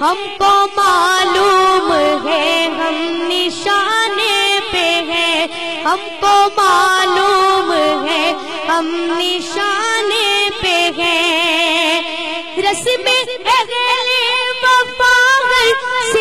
ہم کو معلوم ہے، ہم نشانے پہ ہیں۔ ہم کو معلوم ہے، ہم نشانے پہ ہیں۔ رسم اہل وفا ہے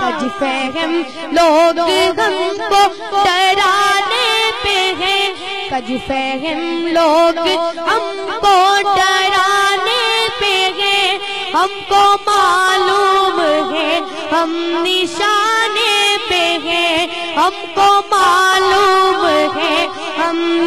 کج فہم۔ لوگ ہم کو ڈرانے پہ ہیں۔ کج فہم۔ لوگ ہم کو ڈرانے پہ ہیں۔ ہم کو معلوم ہے۔ ہم نشانے پہ ہیں۔ ہم کو معلوم ہے۔ ہم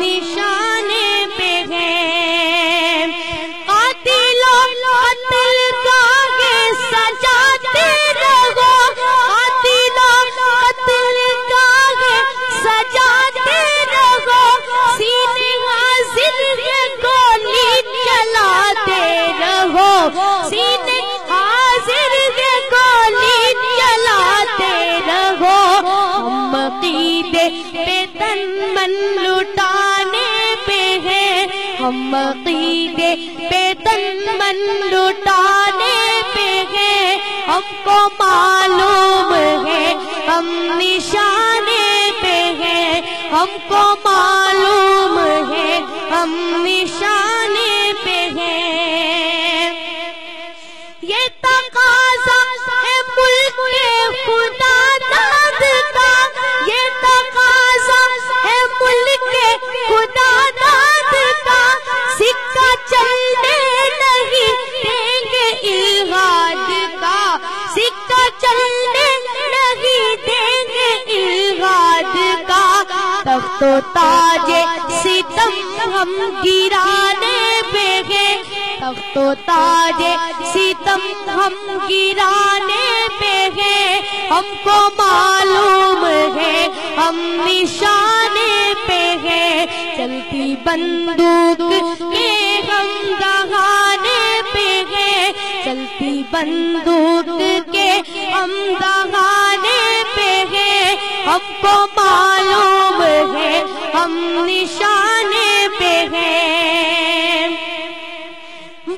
وطن لٹانے پہ ہیں ہم عقیدے پہ تن من لٹانے پہ ہیں ہم کو معلوم ہے، ہم نشانے پہ ہیں ہم کو معلوم ہے، ہم نشانے تخت و تاج ستم ہم گرانے پہ ہیں۔ تخت و تاج ستم ہم گرانے پہ ہیں۔ ہم کو معلوم ہے ہم نشانے پہ ہیں۔ چلتی بندوق کے ہم دہانے پہ ہیں۔ چلتی بندوق کے ہم دہانے پہ ہیں۔ ہم کو معلوم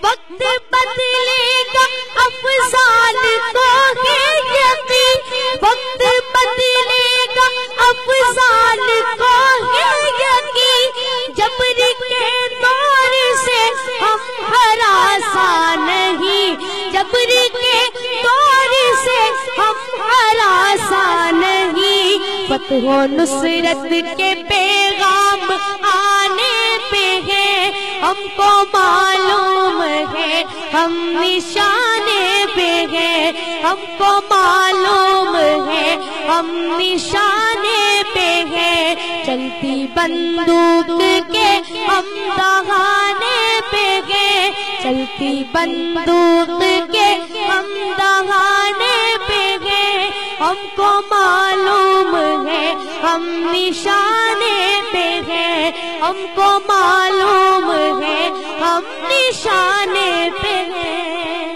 وقت بدلے گا، افسان کو ہے یقین۔ وقت بدلے گا، افسان کو ہے یقین۔ جبر کے دور سے ہم ہراسا نہیں جبر کے دور سے ہم ہراسا نہیں فتح و نصرت کے پیغام آنے پہ ہیں۔ ہم کو معلوم ہے، ہم نشانے پہ ہیں۔ ہم کو معلوم ہے، ہم نشانے پہ ہیں۔ چلتی بندوق کے ہم دہانے پہ ہیں۔ چلتی بندوق کے ہم دہانے پہ ہیں۔ ہم کو معلوم ہے، ہم نشانے پہ ہیں۔ ہم کو معلوم نشانے پہ